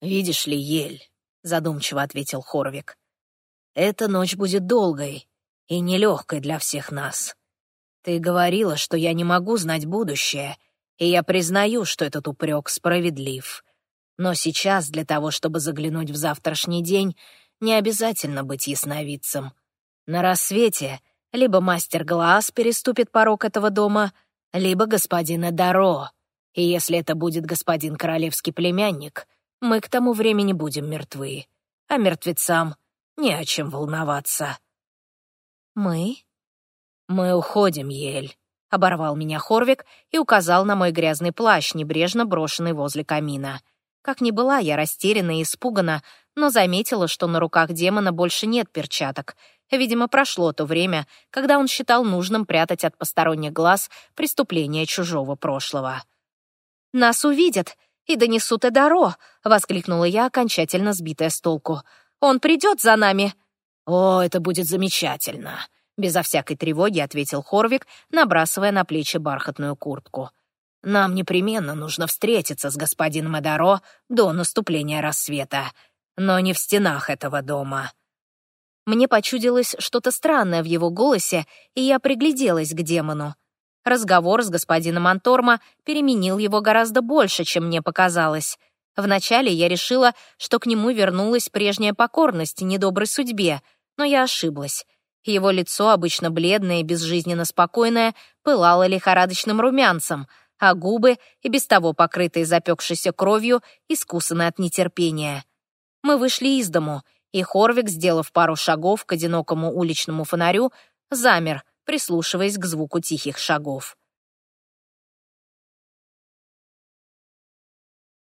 «Видишь ли, Ель», — задумчиво ответил Хорвик, — «эта ночь будет долгой и нелегкой для всех нас. Ты говорила, что я не могу знать будущее, и я признаю, что этот упрек справедлив. Но сейчас для того, чтобы заглянуть в завтрашний день, не обязательно быть ясновидцем. На рассвете либо мастер Глаз переступит порог этого дома, либо господин Эдаро. И если это будет господин королевский племянник, мы к тому времени будем мертвы. А мертвецам не о чем волноваться. «Мы?» «Мы уходим, Ель», — оборвал меня Хорвик и указал на мой грязный плащ, небрежно брошенный возле камина. Как ни была я растеряна и испугана, но заметила, что на руках демона больше нет перчаток. Видимо, прошло то время, когда он считал нужным прятать от посторонних глаз преступления чужого прошлого. «Нас увидят и донесут Эдаро!» — воскликнула я, окончательно сбитая с толку. «Он придет за нами!» «О, это будет замечательно!» Безо всякой тревоги ответил Хорвик, набрасывая на плечи бархатную куртку. «Нам непременно нужно встретиться с господином Эдаро до наступления рассвета, но не в стенах этого дома». Мне почудилось что-то странное в его голосе, и я пригляделась к демону. Разговор с господином Анторма переменил его гораздо больше, чем мне показалось. Вначале я решила, что к нему вернулась прежняя покорность недоброй судьбе, но я ошиблась. Его лицо, обычно бледное и безжизненно спокойное, пылало лихорадочным румянцем, а губы, и без того покрытые запекшейся кровью, искусаны от нетерпения. Мы вышли из дому, и Хорвик, сделав пару шагов к одинокому уличному фонарю, замер, прислушиваясь к звуку тихих шагов.